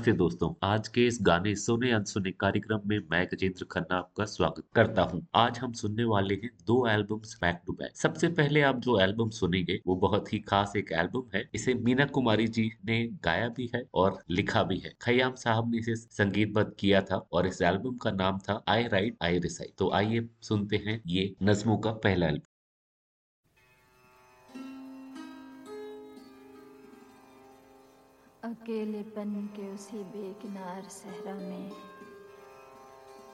नमस्ते दोस्तों, आज के इस गाने सुने अनसुने कार्यक्रम में मैं गजेंद्र खन्ना आपका स्वागत करता हूँ। आज हम सुनने वाले हैं दो एल्बम्स बैक टू बैक सबसे पहले आप जो एल्बम सुनेंगे, वो बहुत ही खास एक एल्बम है। इसे मीना कुमारी जी ने गाया भी है और लिखा भी है। खयाम साहब ने इसे संगीतबद्ध किया था और इस एल्बम का नाम था आई राइट आई रिसाइट तो आइए सुनते हैं ये नज्मों का पहला एल्बम अकेलेपन के उसी बेकिनार सहरा में,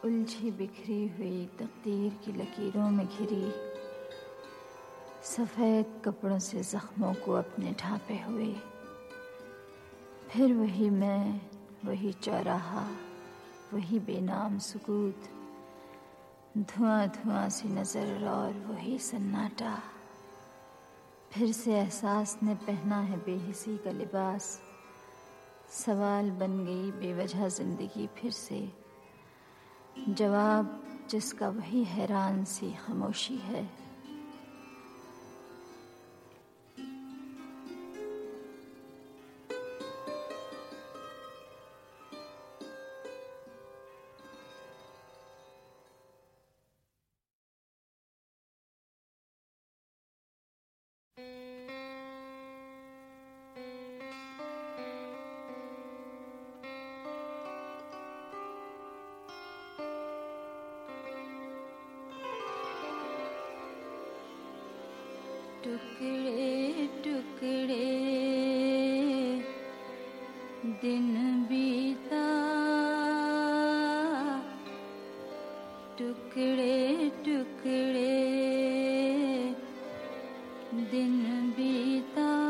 उलझी बिखरी हुई तकदीर की लकीरों में घिरी, सफ़ेद कपड़ों से ज़ख्मों को अपने ढांपे हुए। फिर वही मैं, वही चौराहा, वही बेनाम सुकूत धुआँ धुआँ सी नज़र और वही सन्नाटा। फिर से एहसास ने पहना है बेहिसी का लिबास सवाल बन गई बेवजह ज़िंदगी फिर से। जवाब जिसका वही हैरान सी खामोशी है। दिन बीता। टुकड़े टुकड़े। दिन बीता।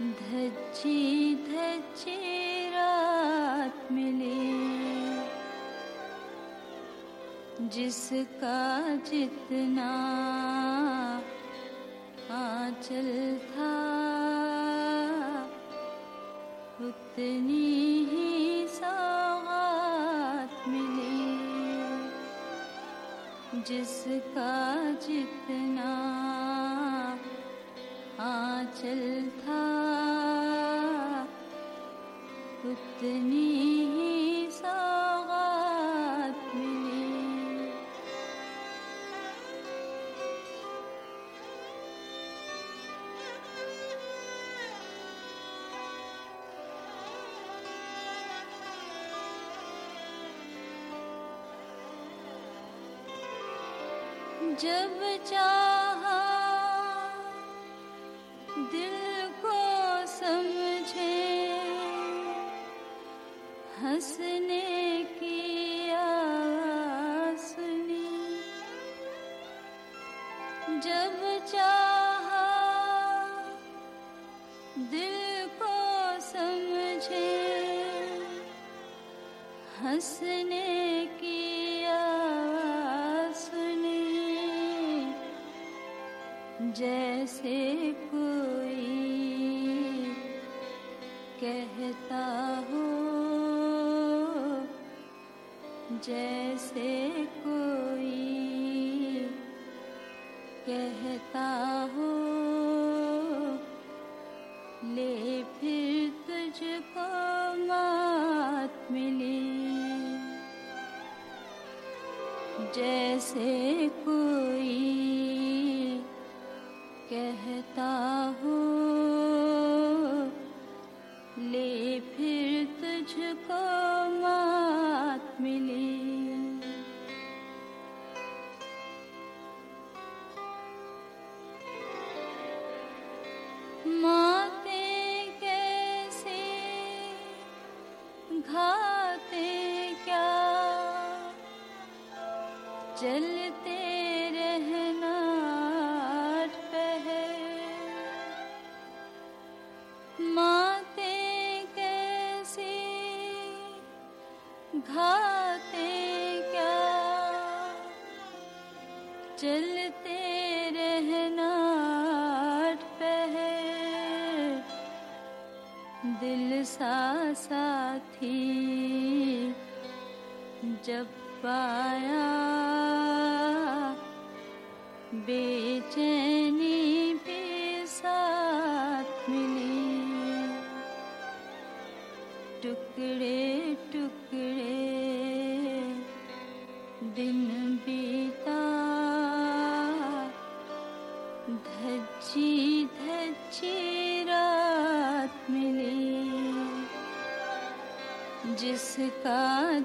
धज्जी धज्जी रात मिली। जिसका जितना आंचल ही जिसका जितना आंचल था जब चाहा दिल को समझे, हंसने की आवाज़ सुनी। जब चाहा दिल को समझे, हंसने जैसे कोई कहता हो जैसे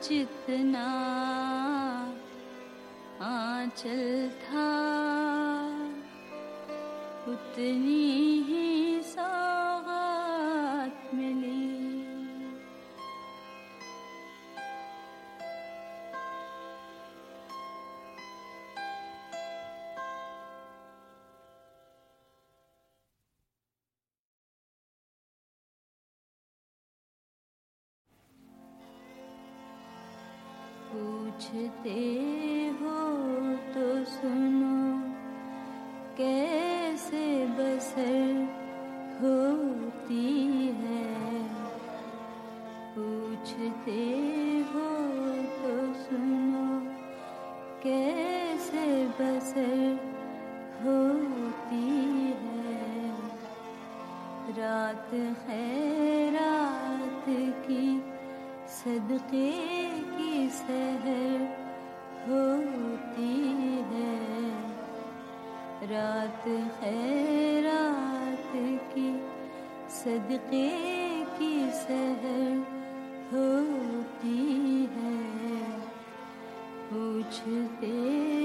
जितना आंचल था उतनी पूछते सदके की सहर होती है। पूछते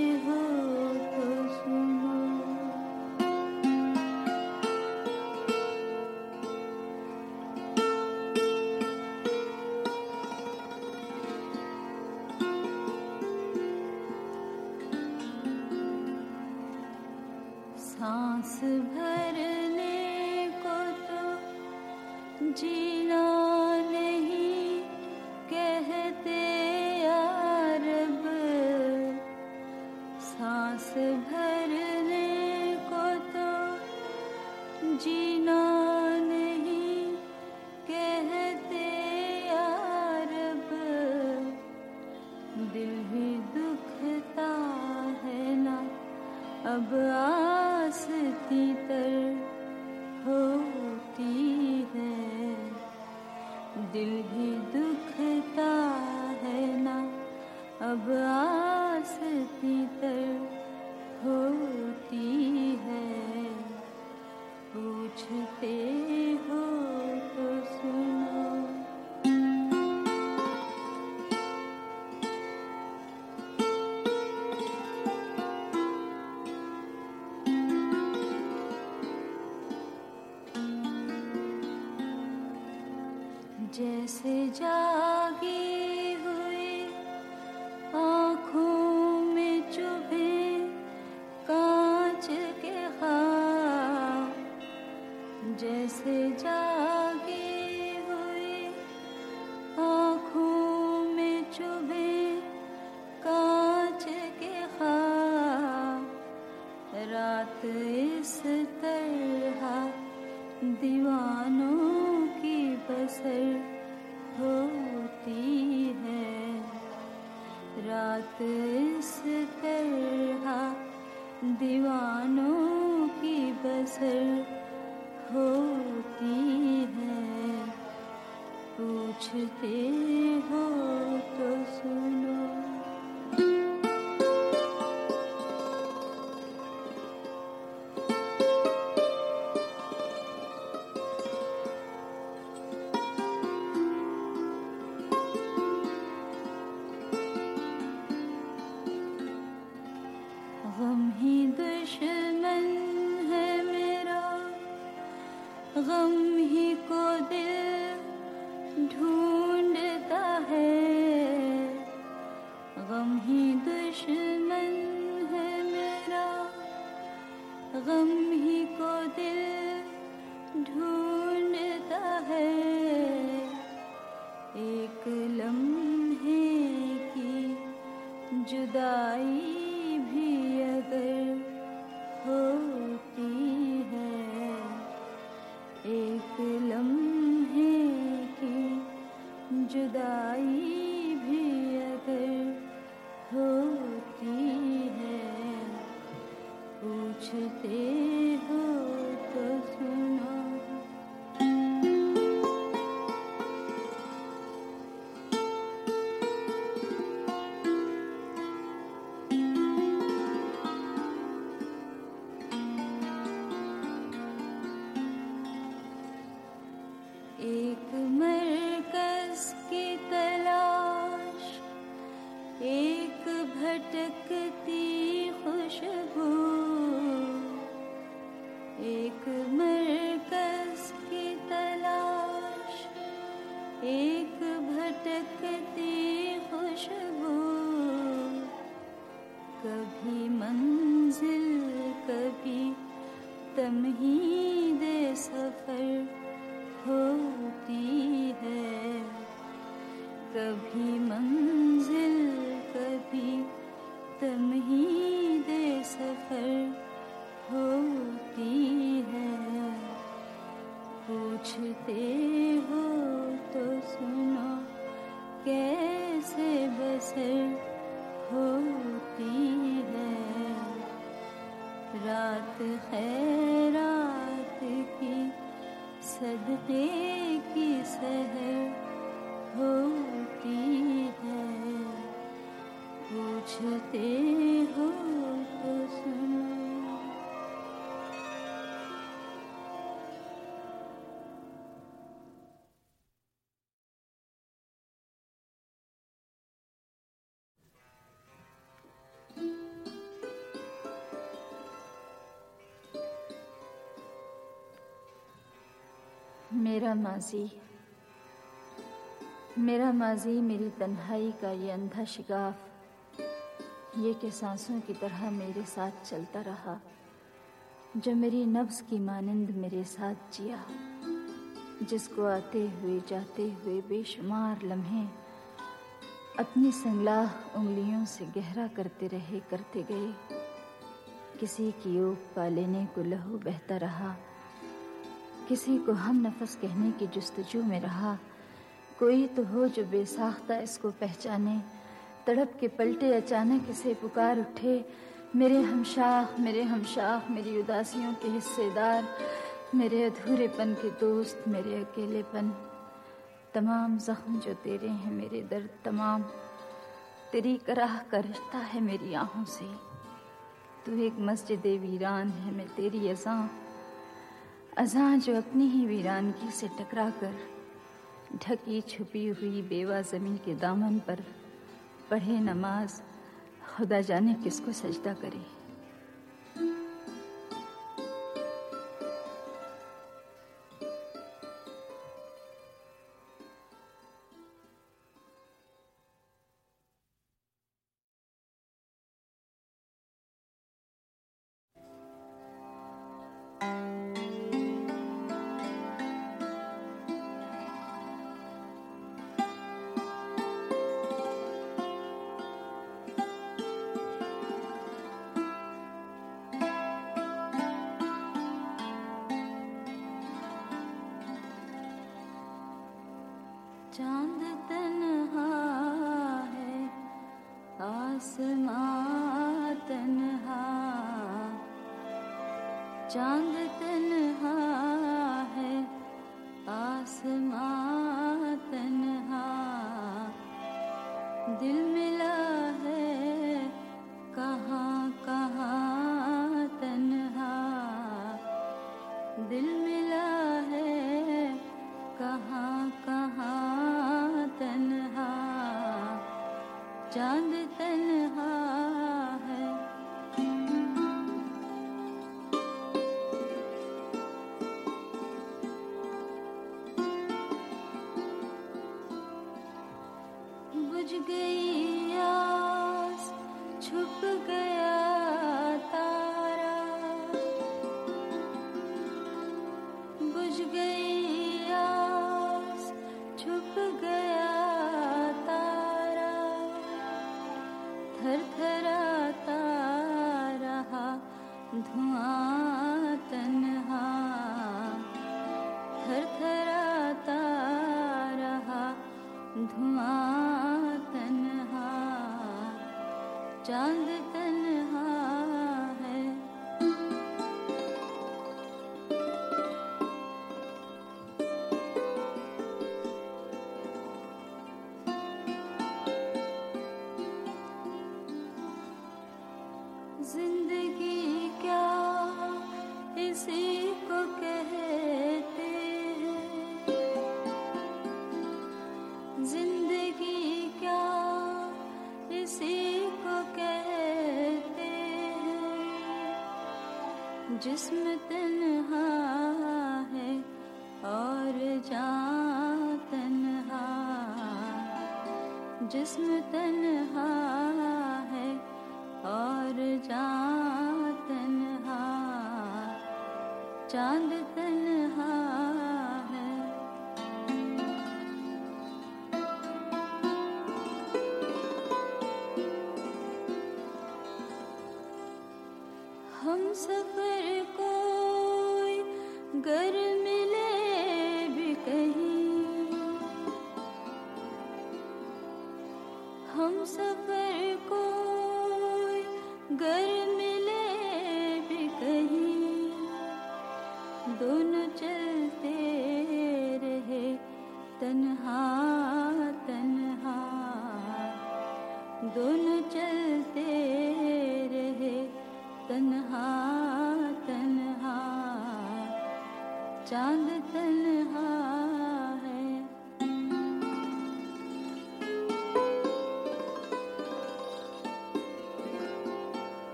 रात है रात की सदके की सहर होती है। पूछते हो तो सुनो। माजी। मेरा माजी, मेरी तन्हाई का ये अंधा शिगाफ, ये कि सांसों की तरह मेरे साथ चलता रहा जो मेरी नब्स की मानंद मेरे साथ जिया, जिसको आते हुए जाते हुए बेशुमार लम्हे, अपनी संगलाह उंगलियों से गहरा करते रहे, करते गए। किसी की ओक पा लेने को लहू बहता रहा किसी को हम नफस कहने की जुस्तजू में रहा। कोई तो हो जो बेसाख्ता इसको पहचाने। तड़प के पलटे अचानक इसे पुकार उठे। मेरे हमशाख मेरे हमशाख मेरी उदासियों के हिस्सेदार, मेरे अधूरेपन के दोस्त, मेरे अकेलेपन। तमाम जख्म जो तेरे हैं मेरे दर्द तमाम। तेरी कराह का रिश्ता है मेरी आहों से। तू एक मस्जिद वीरान है, मैं तेरी अजा अजा जो अपनी ही वीरानगी से टकरा कर ढकी छुपी हुई बेवा ज़मीन के दामन पर पढ़े नमाज़, खुदा जाने किसको सजदा करे। चाँद तन्हा है आसमां तन्हा। चाँद तन्हा है आसमां तन्हा। दिल मिला हम सफर कोई गर्म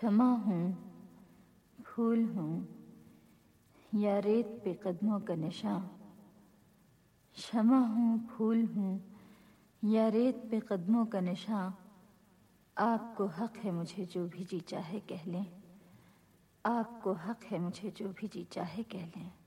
क्षमा हूँ फूल हूँ, या रेत पे कदमों का नशा क्षमा हूँ फूल हूँ, या रेत पे कदमों का नशा आपको हक है मुझे जो भी जी चाहे कह लें। आपको हक है मुझे जो भी जी चाहे कह लें।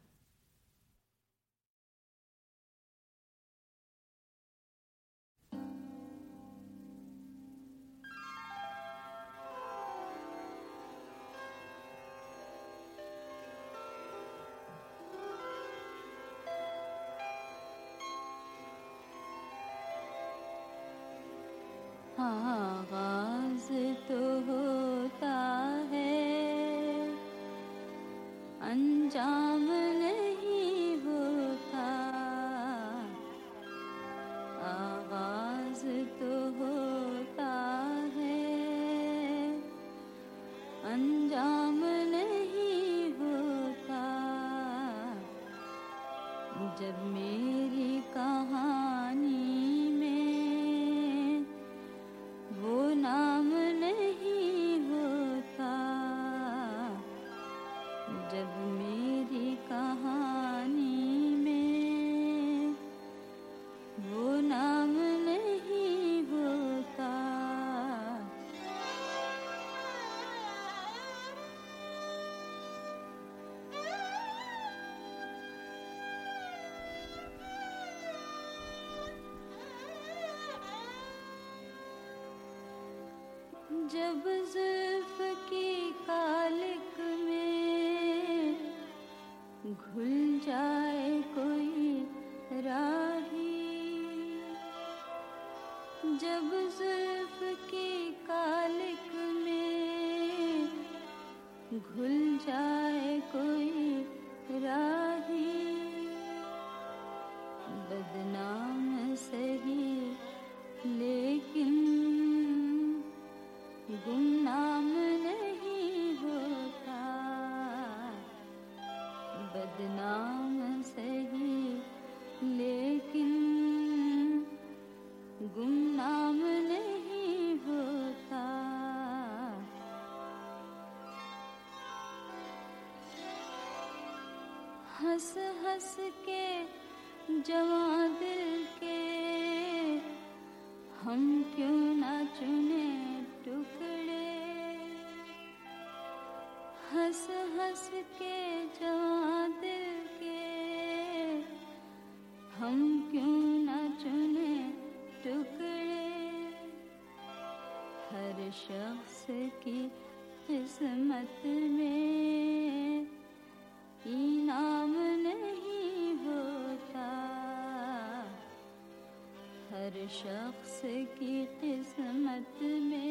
हंस के, जवा दिल के। हम क्यों ना चुने टुकड़े? हंस हंस के, जवा दिल के। हम क्यों ना चुने टुकड़े? हर शख्स की किस्मत में शख्स की किस्मत में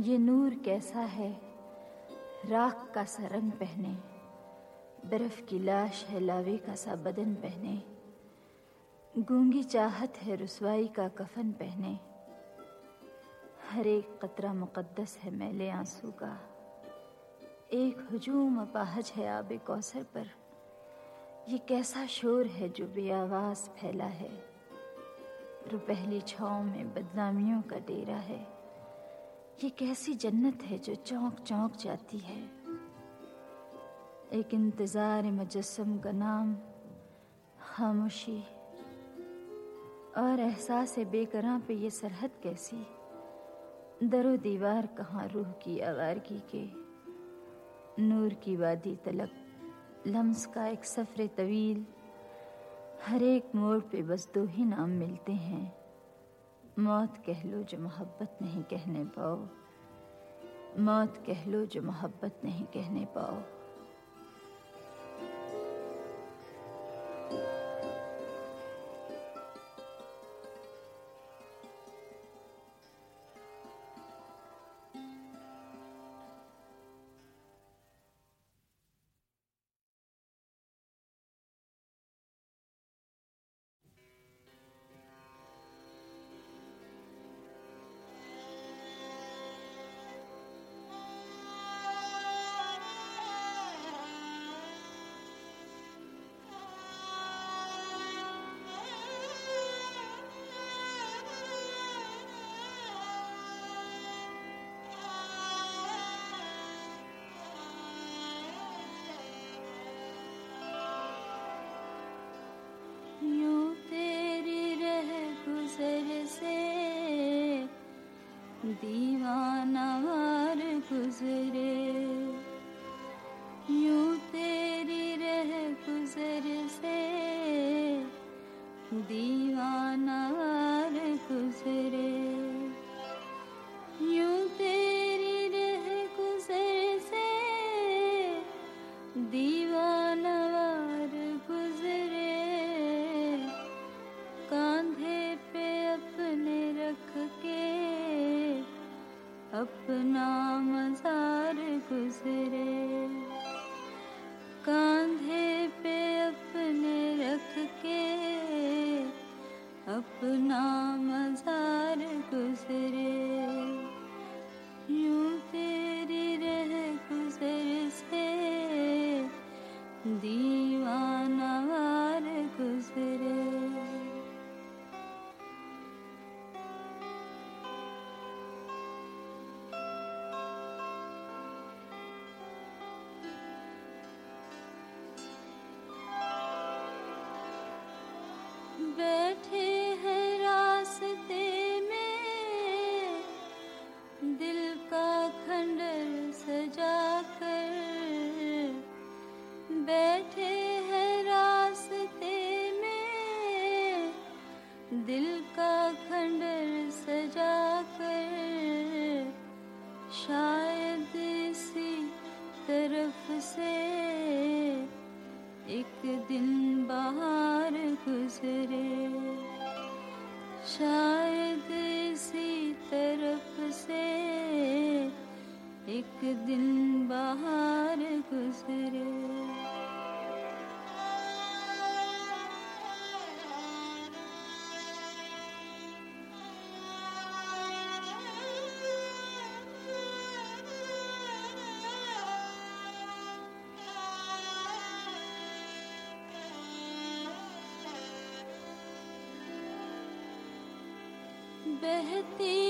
ये नूर कैसा है? राख का सा रंग पहने, बर्फ़ की लाश है लावे का सा बदन पहने, गूँगी चाहत है रसवाई का कफन पहने। हर एक कतरा मुकद्दस है मैले आँसू का। एक हजूम अपाहज है आब कौसर पर। ये कैसा शोर है जो बेआवाज फैला है? रुपहली छाओ में बदनामियों का डेरा है। ये कैसी जन्नत है जो चौंक चौंक जाती है। एक इंतज़ार मुजस्म का नाम खामोशी और एहसास बेकर पे ये सरहद कैसी दरो दीवार कहाँ रूह की आवारगी के। नूर की वादी तलक लम्स का एक सफ़र तवील। हर एक मोड़ पे बस दो ही नाम मिलते हैं। मौत कह लो जो मोहब्बत नहीं कहने पाओ। मौत कह लो जो मोहब्बत नहीं कहने पाओ। what is बहती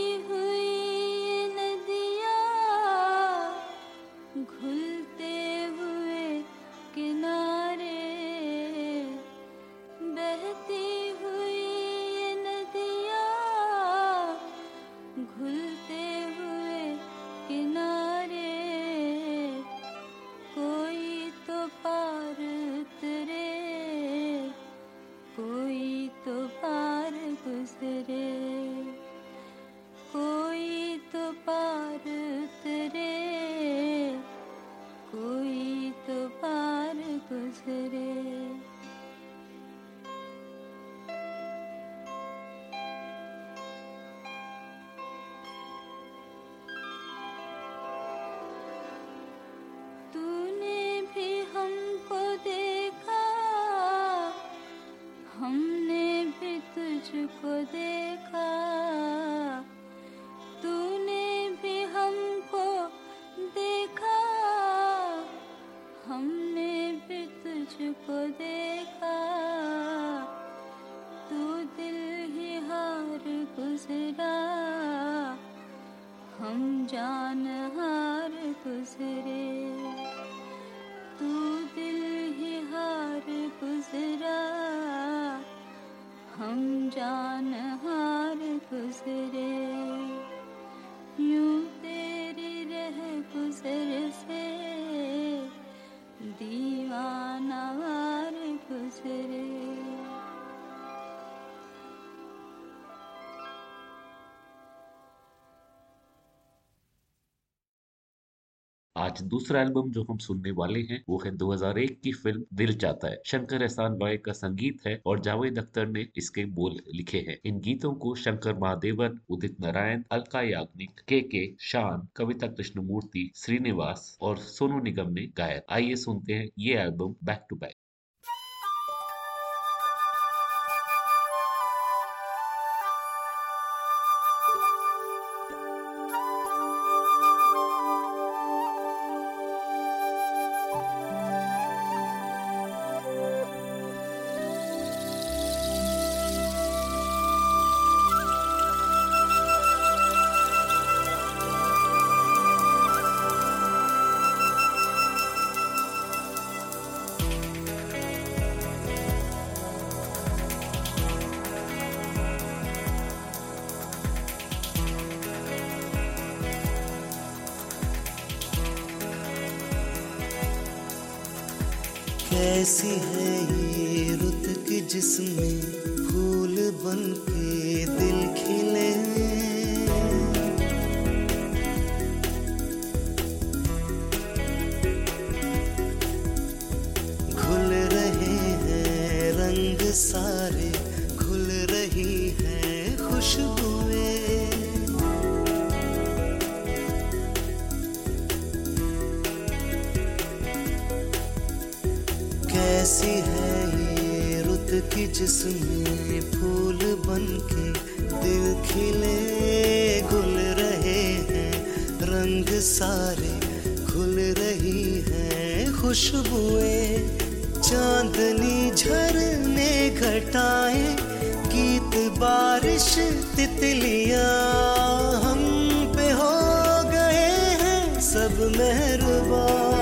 दूसरा एल्बम जो हम सुनने वाले हैं, वो है 2001 की फ़िल्म दिल चाहता है। शंकर एहसान लॉय का संगीत है और जावेद अख्तर ने इसके बोल लिखे हैं। इन गीतों को शंकर महादेवन, उदित नारायण, अलका याग्निक के के शान, कविता कृष्णमूर्ति, श्रीनिवास और सोनू निगम ने गाया। आइए सुनते हैं ये एल्बम बैक टू बैक। सारे खुल रही हैं खुशबुएँ। चांदनी झरने घटाए, गीत बारिश तितलियाँ। हम पे हो गए हैं सब मेहरबान।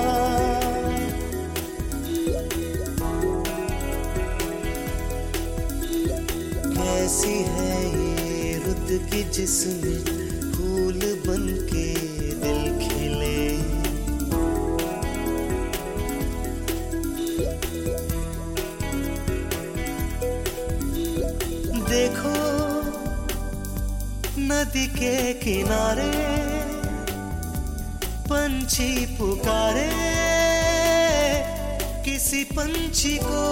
कैसी है ये रुत की जिसमें? नदी के किनारे पंछी पुकारे, किसी पंछी को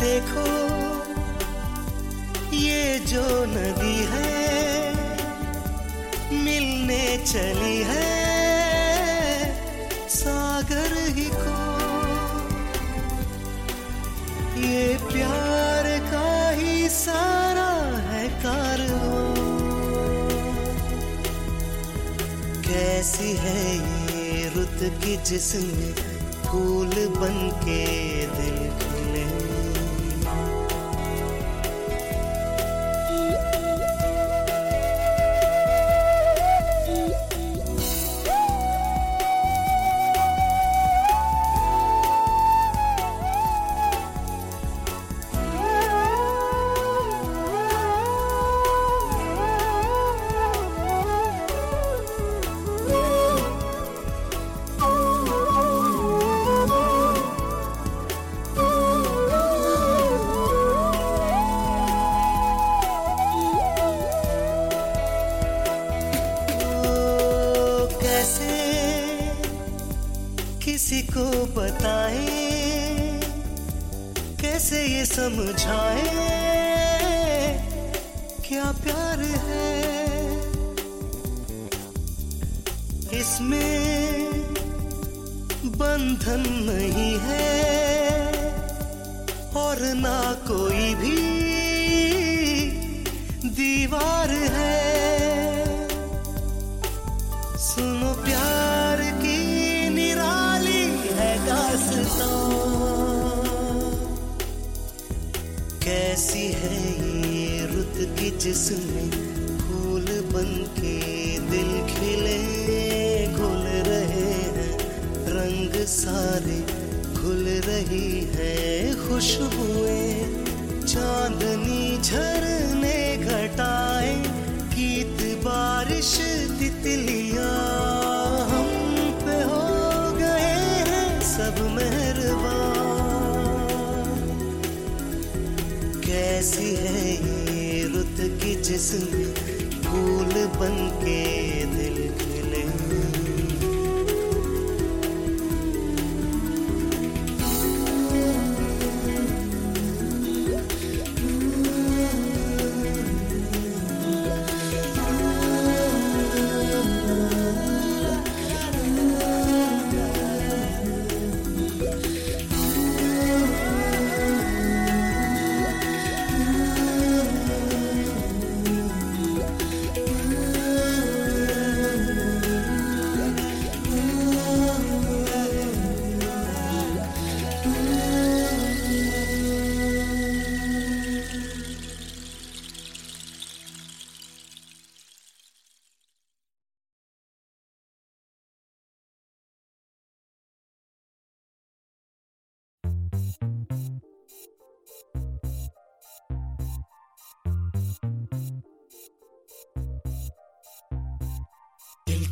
देखो, ये जो नदी है, मिलने चली है। कैसी है ये रुत की जिसमें फूल बन के बंधन नहीं है, और ना कोई भी दीवार है। सुनो प्यार की निराली है दास्तां। कैसी है ये रुत की जिसमें फूल बन सारे खुल रही है खुशबुएँ चांदनी झरने घटाए, गीत बारिश तितलिया। हम पे हो गए हैं सब मेहरबान। कैसी है ये रुत की जिसमें फूल बन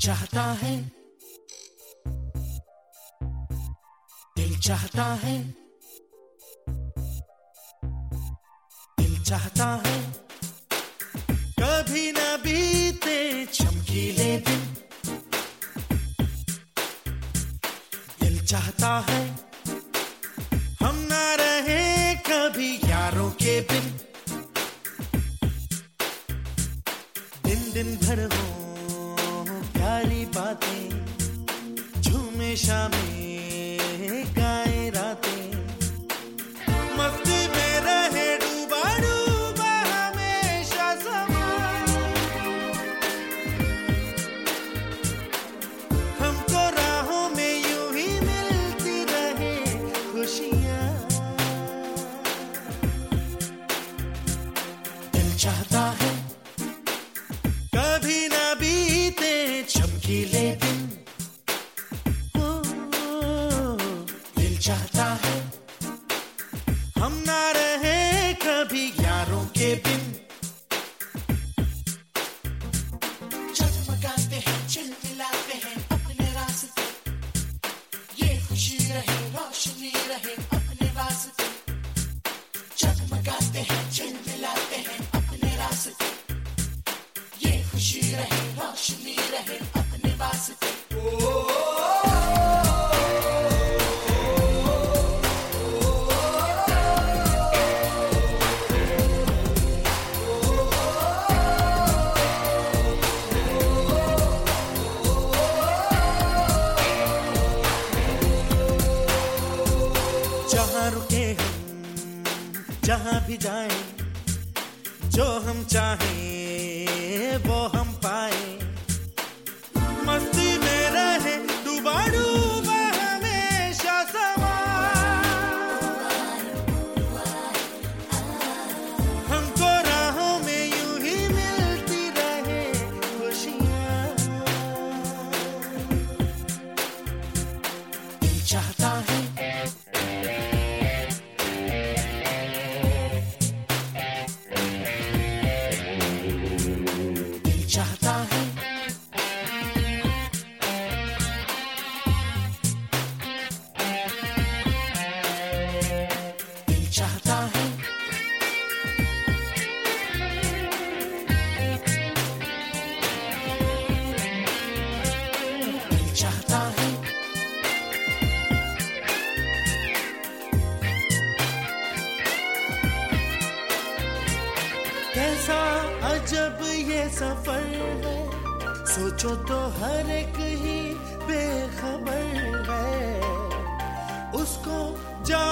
चाहता है। दिल चाहता है। दिल चाहता है। कभी ना बीते चमकीले दिन। दिल चाहता है। हम ना रहे कभी यारों के बिन। दिन दिन भर वो जाएंगे चाहता है कैसा अजब ये सफ़र है, सोचो तो हर एक ही बेखबर है। उसको जा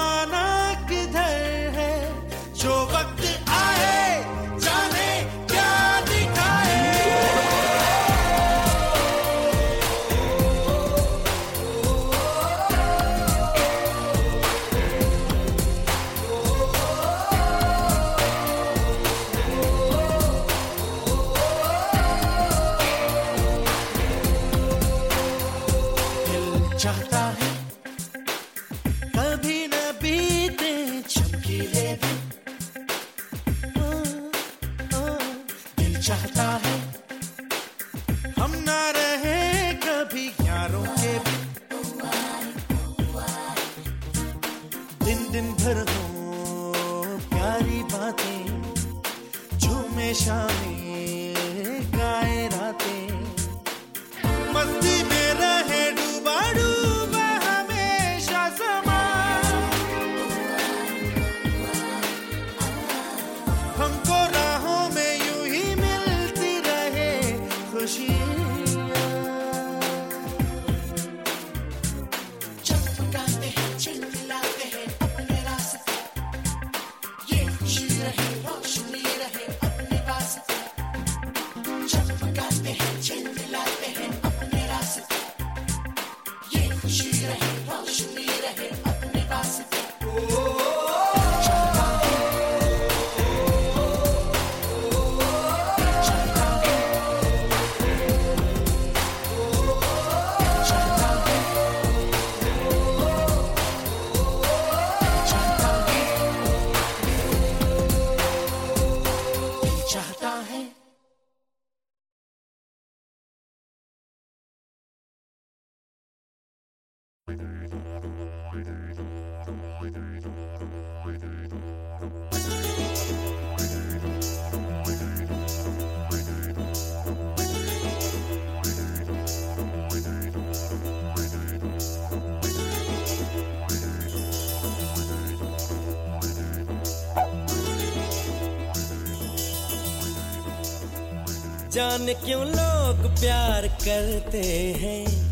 जाने क्यों लोग प्यार करते हैं?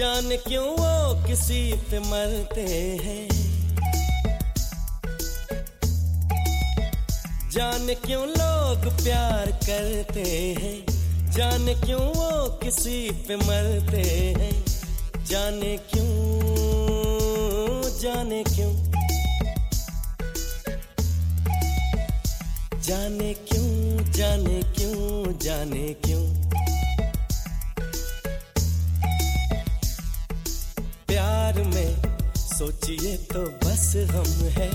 जाने क्यों वो किसी पे मरते हैं? जाने क्यों लोग प्यार करते हैं? जाने क्यों वो किसी पे मरते हैं? जाने क्यों जाने क्यों? जाने क्यों जाने क्यों जाने क्यों? सोचिए तो बस हम है।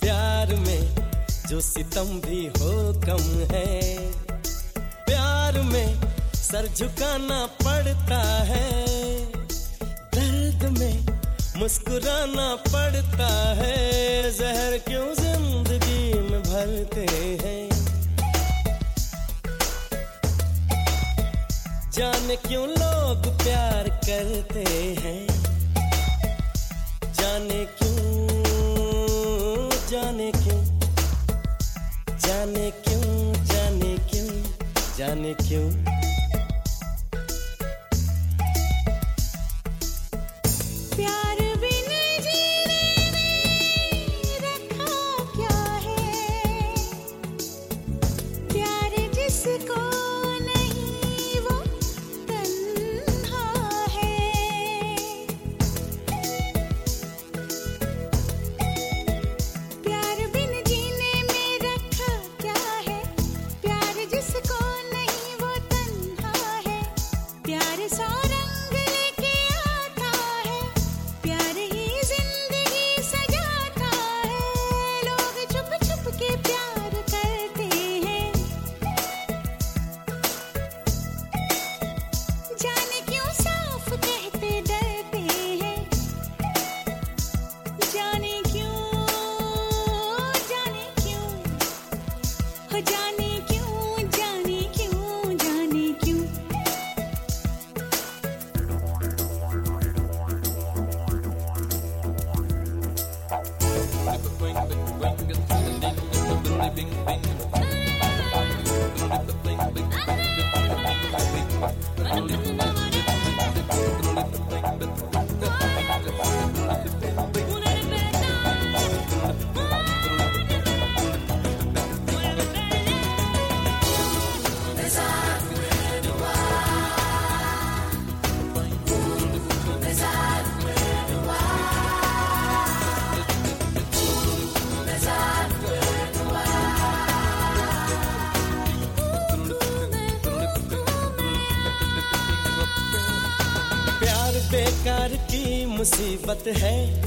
प्यार में जो सितम भी हो कम है। प्यार में सर झुकाना पड़ता है। दर्द में मुस्कुराना पड़ता है। जहर क्यों ज़िंदगी में भरते हैं? जान क्यों लोग प्यार करते हैं? जाने क्यों जाने क्यों जाने क्यों जाने क्यों जाने क्यों। मुसीबत है।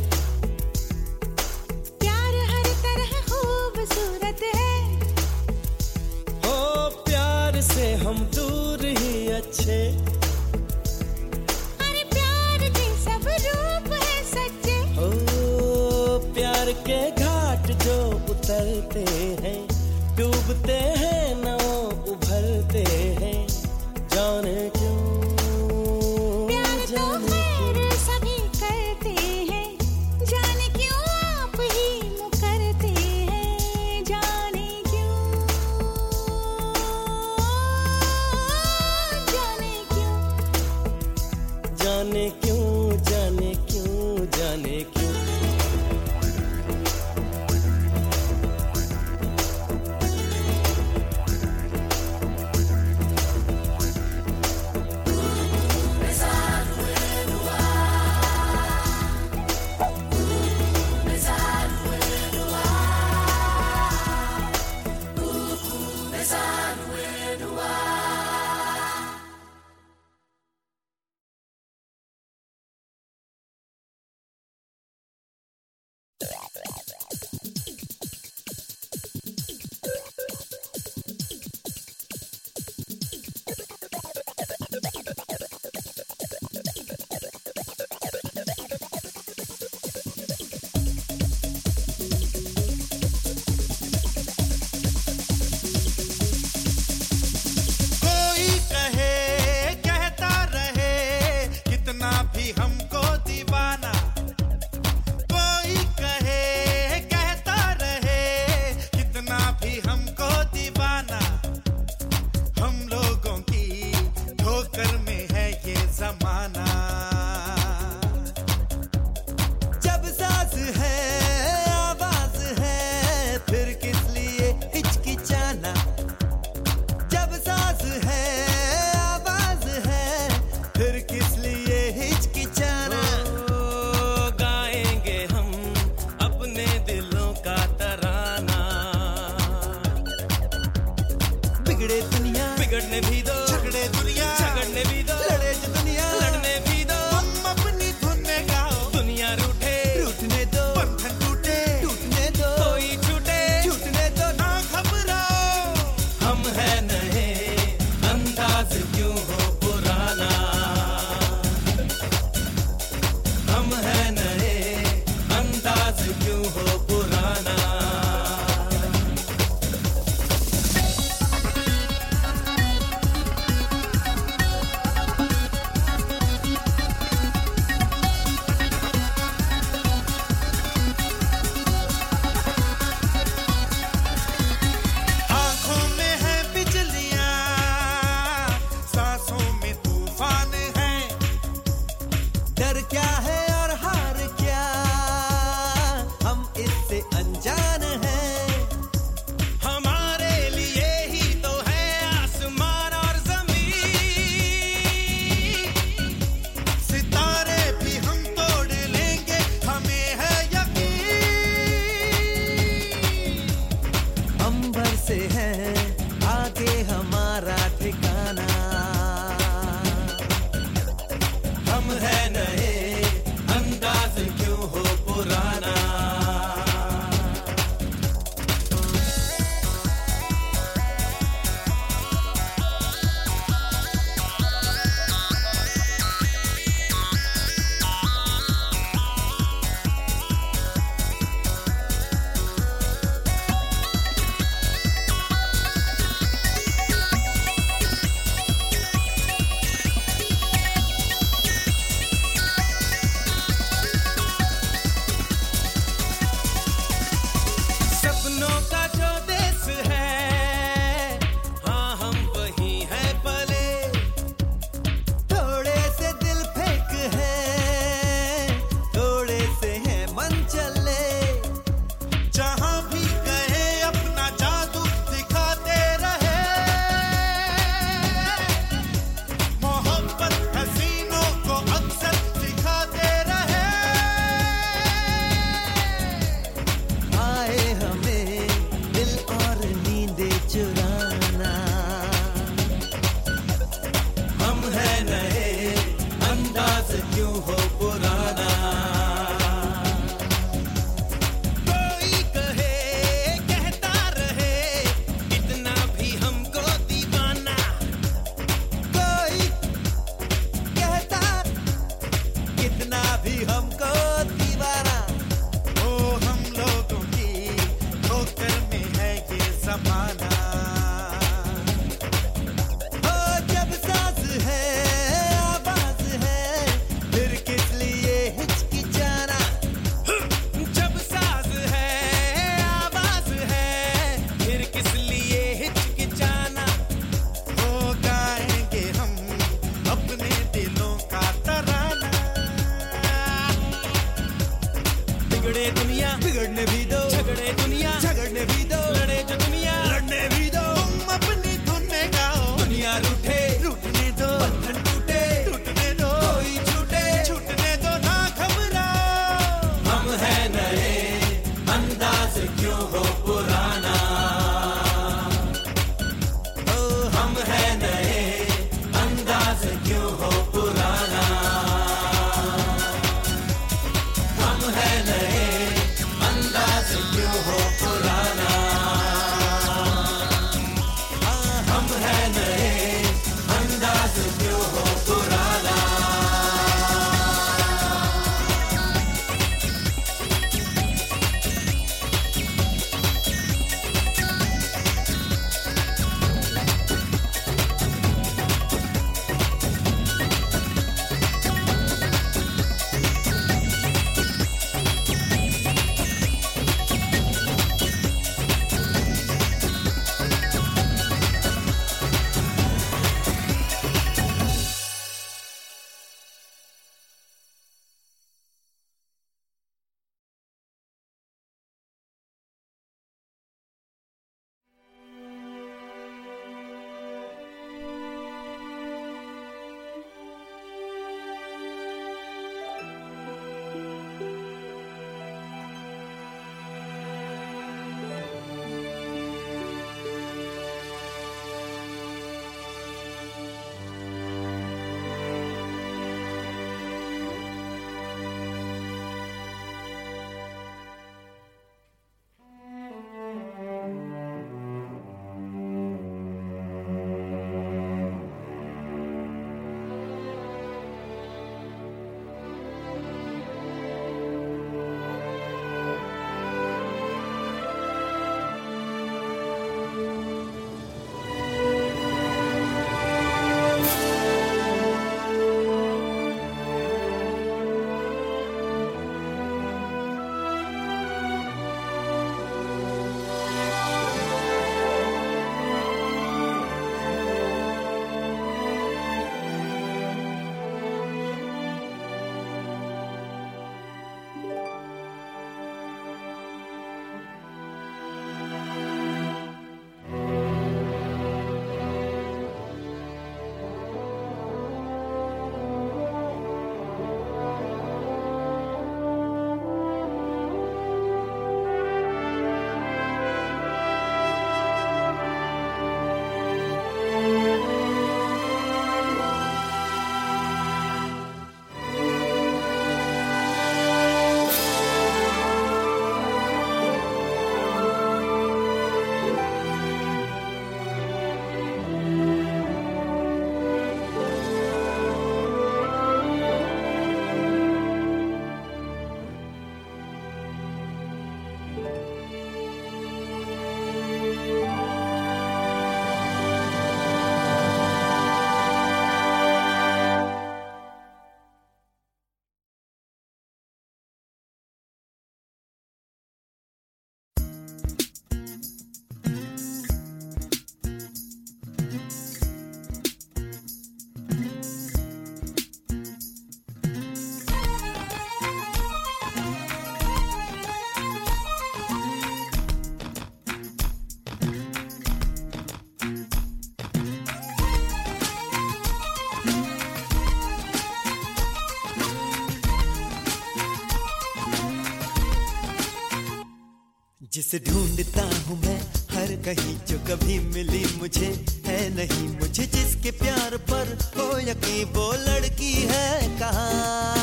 जिसे ढूंढता हूँ मैं, हर कहीं जो कभी मिली मुझे है नहीं। मुझे जिसके प्यार पर हो यकीन, वो लड़की है कहाँ?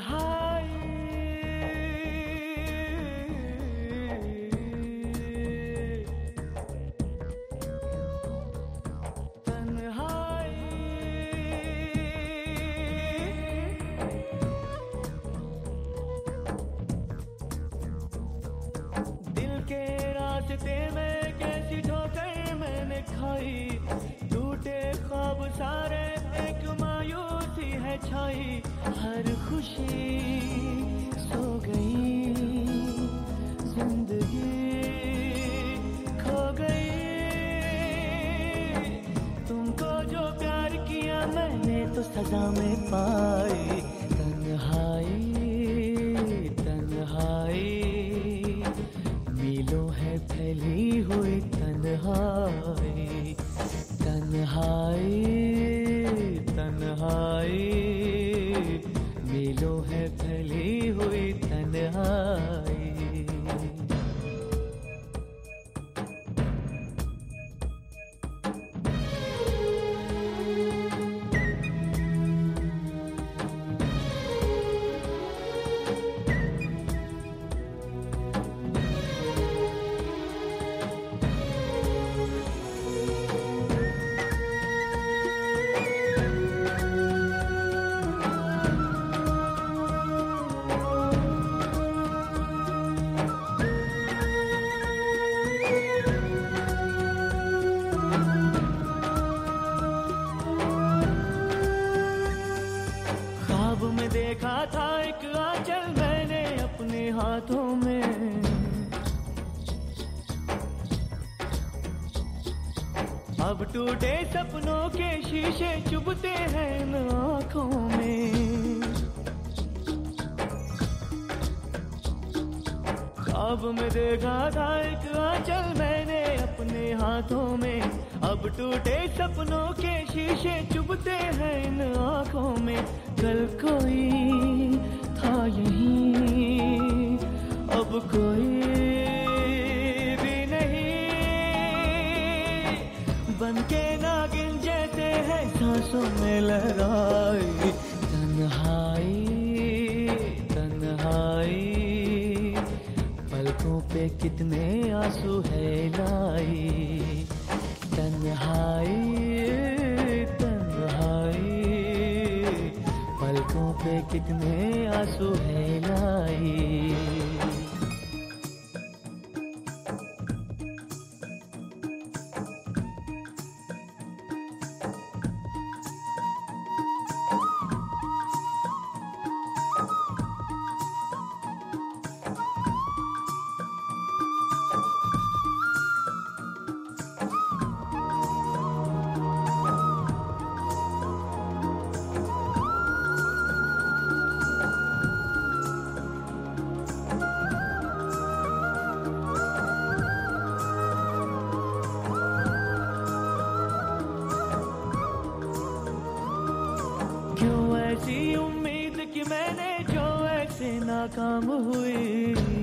heart. तन्हाई तन्हाई। टूटे सपनों के शीशे चुभते हैं इन आँखों में कल कोई। काम हुई।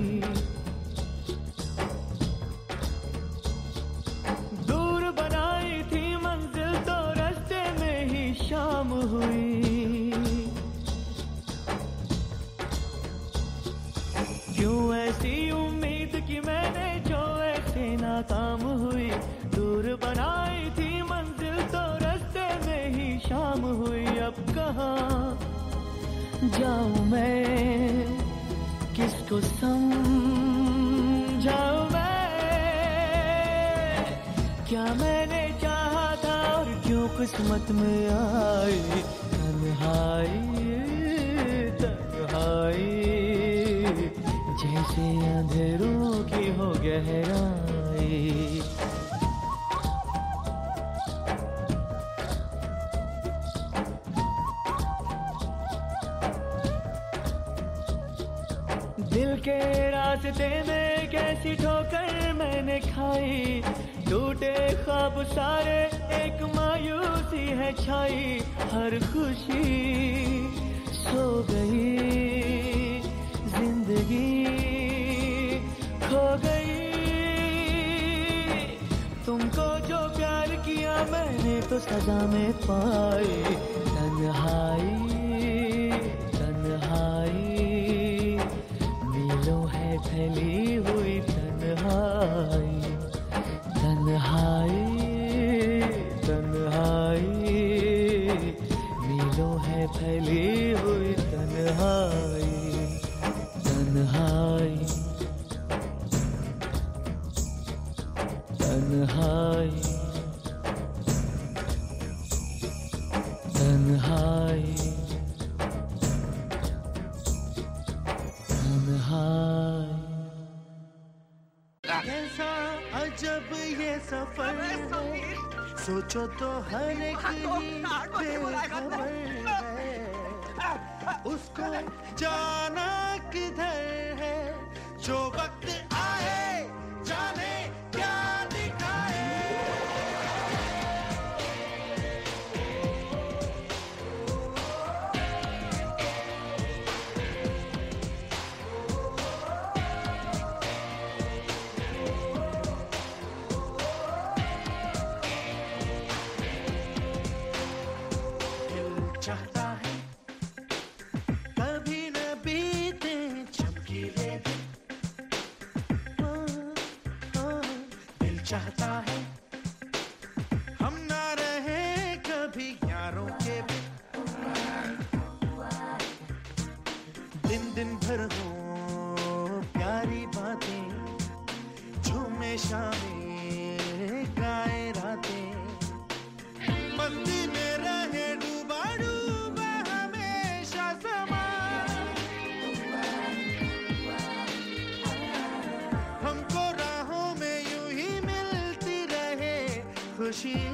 सोचो तो हर एक बेखबर है। उसको जाना किधर है? जो वक्त भर हो प्यारी बातें, झूमे शामें, गाए रातें। मस्ती में रहे डूबा डूबा हमेशा समा हमको राहों में यूँ ही मिलती रहे खुशियाँ